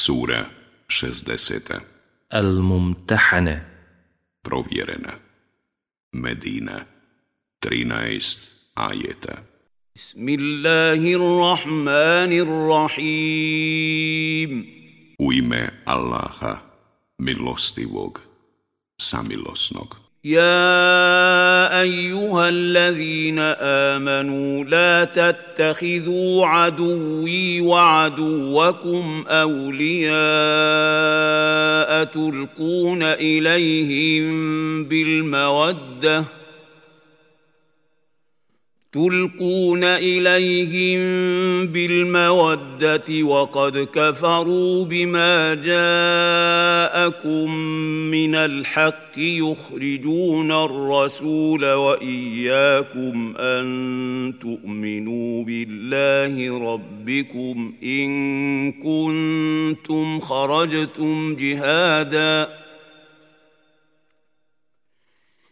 Sura 60. Al-Mumtahane. Provjerena. Medina. 13 ajeta. Bismillahirrahmanirrahim. U ime Allaha, milostivog, samilosnog. يا ايها الذين امنوا لا تتخذوا عدوي وعدوكم اولياء تلقون اليهم بالموده تلقون إليهم بالمودة وقد كفروا بما جاءكم من الحق يخرجون الرسول وإياكم أن تؤمنوا بالله ربكم إن كنتم خرجتم جهادا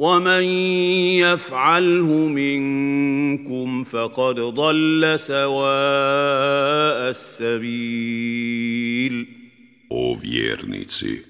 ومن يفعله منكم فقد ضل سواء السبيل O vjernici,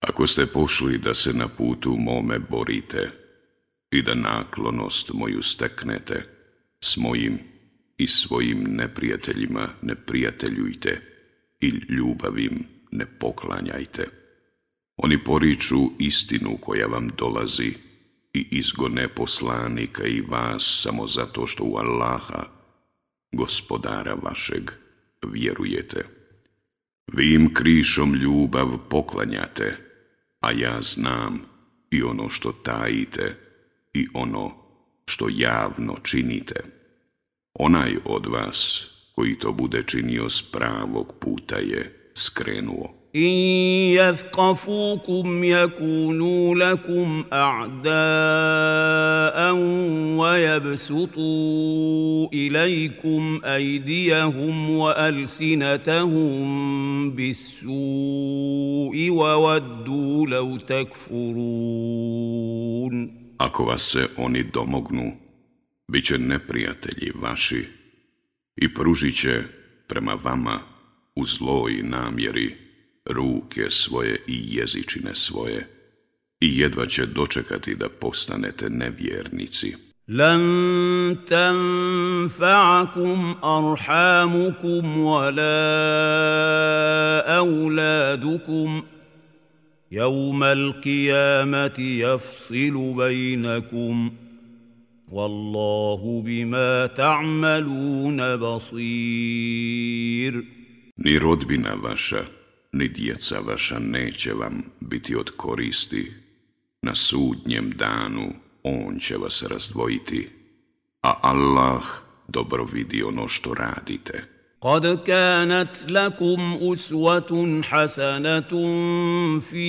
ako ste pošli da se na putu mome borite i da naklonost moju steknete, s mojim i svojim neprijateljima ne prijateljujte i ljubavim ne poklanjajte. Oni poriču istinu koja vam dolazi i izgone poslanika i vas samo zato što u Allaha, gospodara vašeg, vjerujete. Vi im krišom ljubav poklanjate, a ja znam i ono što tajite i ono što javno činite. Onaj od vas koji to bude činio s pravog puta je skrenuo. إن يثقفوكم يكونوا لكم أعداء ويبسطوا إليكم أيديهم وألسنتهم بالسوء وودوا لو تكفرون Ako vas se oni domognu, bit će neprijatelji vaši i pružit će prema vama u zloj namjeri Ruke svoje i jezičine svoje i jedva će dočekati da postanete nevjernici. لن تنفعكم أرحامكم ولا أولادكم يوم القيامة يفصل بينكم والله بما تعملون بصير Ni rodbina vaša, ni djeca vaša neće vam biti od koristi. Na sudnjem danu on će vas razdvojiti, a Allah dobro vidi ono što radite. قد كانت لكم أسوة حسنة في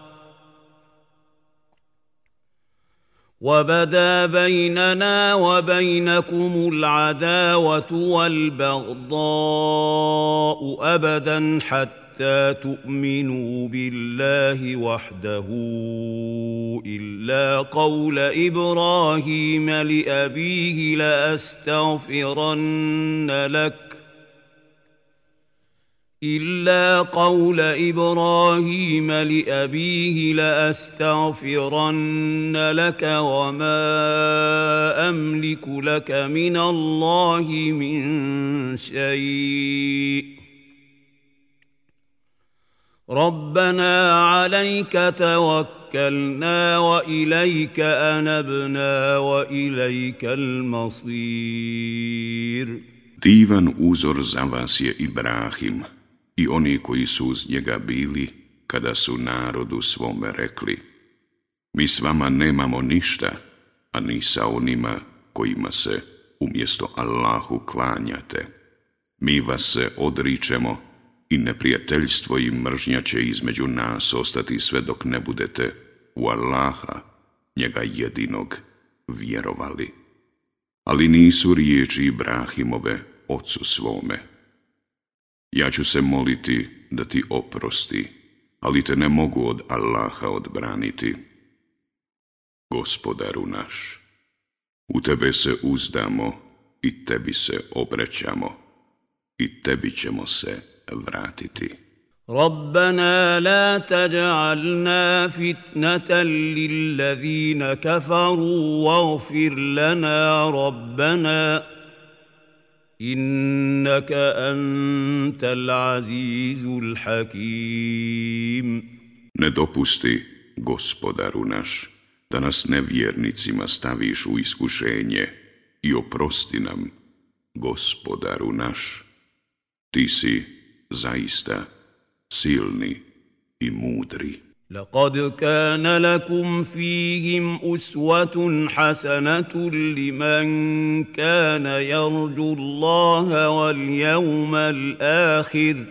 وبدا بيننا وبينكم العداوة والبغضاء أبدا حتى تؤمنوا بالله وحده إلا قول إبراهيم لأبيه لأستغفرن لك إلا قول إبراهيم لأبيه لأستغفرن لك وما أملك لك من الله من شيء ربنا عليك توكلنا واليك انبنا واليك المصير Divan uzor za vas je Ibrahim. I oni koji su uz njega bili kada su narodu svome rekli Mi s vama nemamo ništa, a ni sa onima kojima se umjesto Allahu klanjate. Mi vas se odričemo i neprijateljstvo i mržnja će između nas ostati sve dok ne budete u Allaha, njega jedinog, vjerovali. Ali nisu riječi Ibrahimove ocu svome. Ja ću se moliti da ti oprosti, ali te ne mogu od Allaha odbraniti. Gospodaru naš, u tebe se uzdamo i tebi se obrećamo i tebi ćemo se vratiti. ربنا لا تجعلنا فتنة للذين كفروا واغفر لنا ربنا إنك أنت العزيز الحكيم Ne dopusti, gospodaru naš, da nas nevjernicima staviš u iskušenje i oprosti nam, gospodaru naš. Ti si zaista silni i mudri. لقد كان لكم فيهم أسوة حسنة لمن كان يرجو الله واليوم الآخر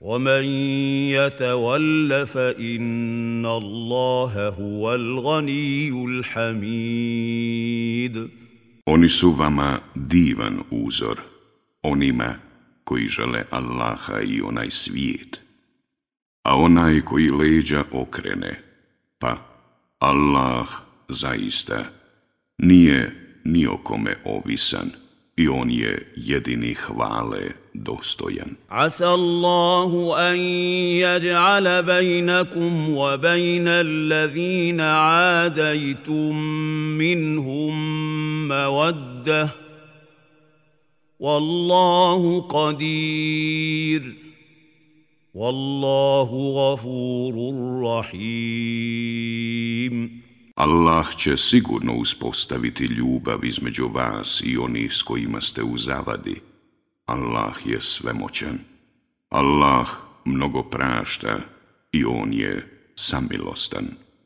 ومن يتول فإن الله هو الغني الحميد Oni su vama divan uzor, onima koji žele Allaha i onaj svijet. a onaj koji leđa okrene, pa Allah zaista nije ni o kome ovisan i on je jedini hvale dostojan. Asa Allahu an yaj'ala bejnakum wa bejna allazina adajtum minhum mawaddah. Wallahu qadir. Wallahu gafurur rahim. Allah će sigurno uspostaviti ljubav između vas i onih s kojima ste u zavadi. Allah je svemoćan. Allah mnogo prašta i on je samilostan.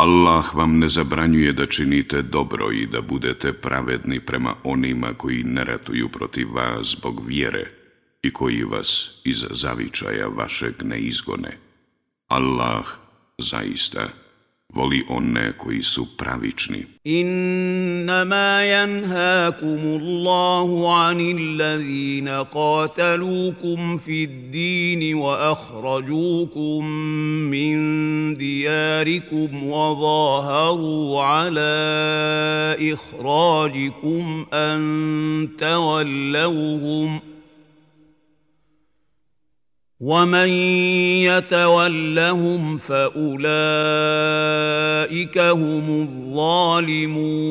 Allah vam ne zabranjuje da činite dobro i da budete pravedni prema onima koji ne ratuju protiv vas zbog vjere i koji vas iz zavičaja vašeg ne izgone. Allah zaista voli one koji su pravični. إنما ينهاكم الله عن الذين قاتلوكم في الدين وأخرجوكم من دياركم وظاهروا على إخراجكم أن تولوهم ومن يتولهم فاولئك هم الظالمون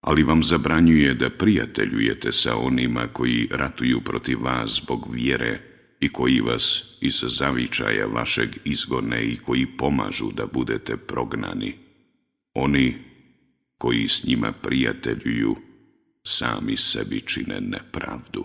Ali vam zabranjuje da prijateljujete sa onima koji ratuju protiv vas zbog vjere i koji vas iz zavičaja vašeg izgone i koji pomažu da budete prognani. Oni koji s njima prijateljuju sami sebi čine nepravdu.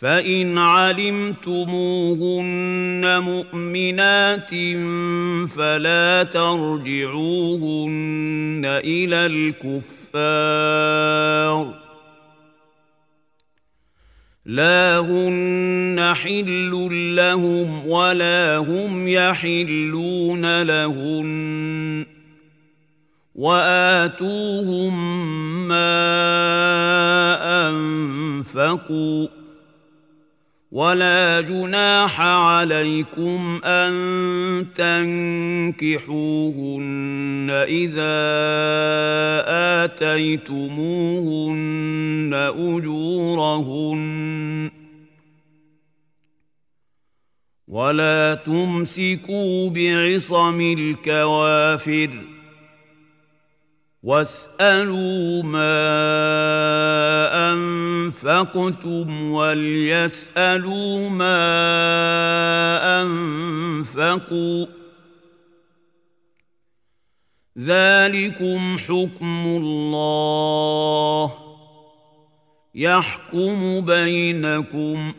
فان علمتموهن مؤمنات فلا ترجعوهن إلى الكفار لا هن حل لهم ولا هم يحلون لهن واتوهم ما انفقوا ولا جناح عليكم أن تنكحوهن إذا آتيتموهن أجورهن. ولا تمسكوا بعصم الكوافر. واسالوا ما انفقتم وليسالوا ما انفقوا ذلكم حكم الله يحكم بينكم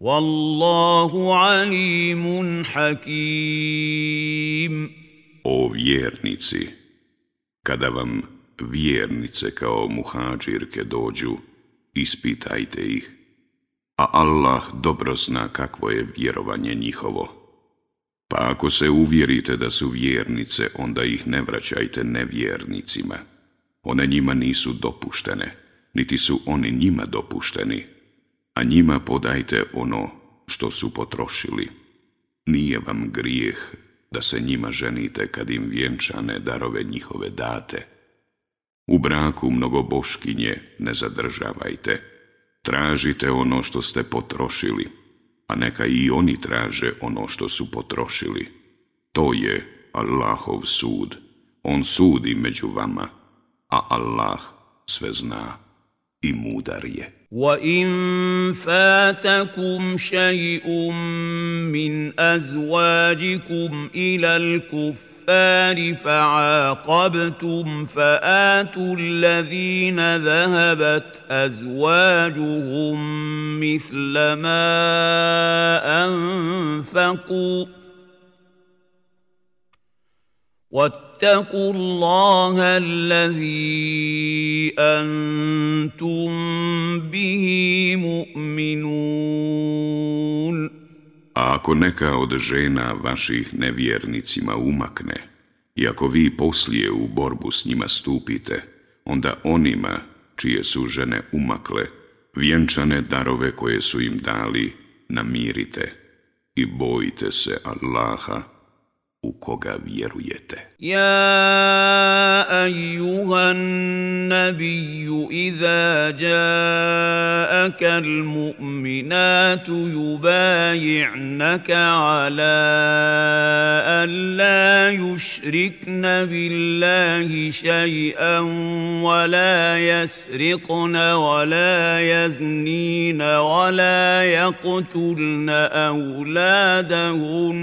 والله عليم حكيم. O vjernici, kada vam vjernice kao muhađirke dođu, ispitajte ih, a Allah dobro zna kakvo je vjerovanje njihovo. Pa ako se uvjerite da su vjernice, onda ih ne vraćajte nevjernicima. One njima nisu dopuštene, niti su oni njima dopušteni, a njima podajte ono što su potrošili. Nije vam grijeh da se njima ženite kad im vjenčane darove njihove date. U braku mnogoboškinje ne zadržavajte, tražite ono što ste potrošili, a neka i oni traže ono što su potrošili. To je Allahov sud. On sudi među vama, a Allah sve zna i mudar je. وان فاتكم شيء من ازواجكم إلى الكفار فعاقبتم فاتوا الذين ذهبت ازواجهم مثل ما انفقوا واتقوا الله الذي انتم به مؤمنون A ako neka od žena vaših nevjernicima umakne, i ako vi poslije u borbu s njima stupite, onda onima čije su žene umakle, vjenčane darove koje su im dali, namirite i bojite se Allaha, u koga vjerujete. يا ايها النبي اذا جاءك المؤمنات يبايعنك على ان لا يشركن بالله شيئا ولا يسرقن ولا يزنين ولا يقتلن اولادهن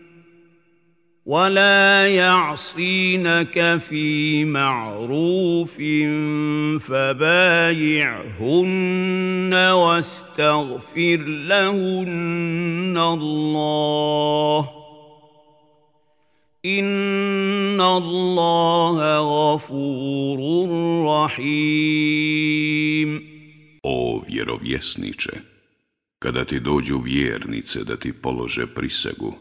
ولا يعصينك في معروف فبايعهن واستغفر لهن الله ان الله غفور رحيم. O vjerovjesniče, kada ti dođu vjernice da ti polože prisegu,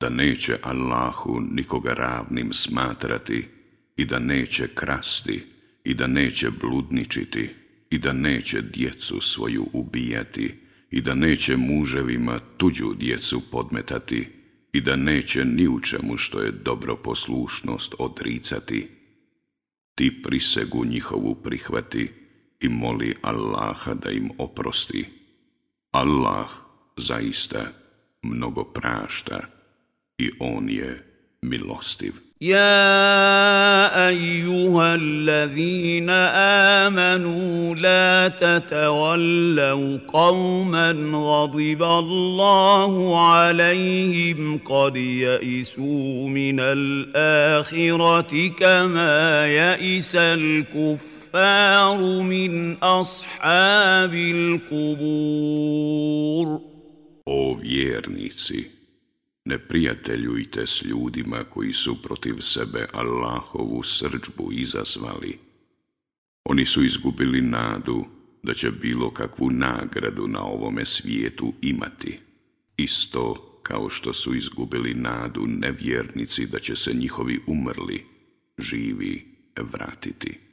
da neće Allahu nikoga ravnim smatrati i da neće krasti i da neće bludničiti i da neće djecu svoju ubijati i da neće muževima tuđu djecu podmetati i da neće ni u čemu što je dobro poslušnost odricati. Ti prisegu njihovu prihvati i moli Allaha da im oprosti. Allah zaista mnogo prašta i on je milostiv. يا أيها الذين آمنوا لا تتولوا قوما غضب الله عليهم قد يئسوا من الآخرة كما يئس الكفار من أصحاب القبور O vjernici, Ne prijateljujte s ljudima koji su protiv sebe Allahovu srđbu izazvali. Oni su izgubili nadu da će bilo kakvu nagradu na ovome svijetu imati. Isto kao što su izgubili nadu nevjernici da će se njihovi umrli, živi, vratiti.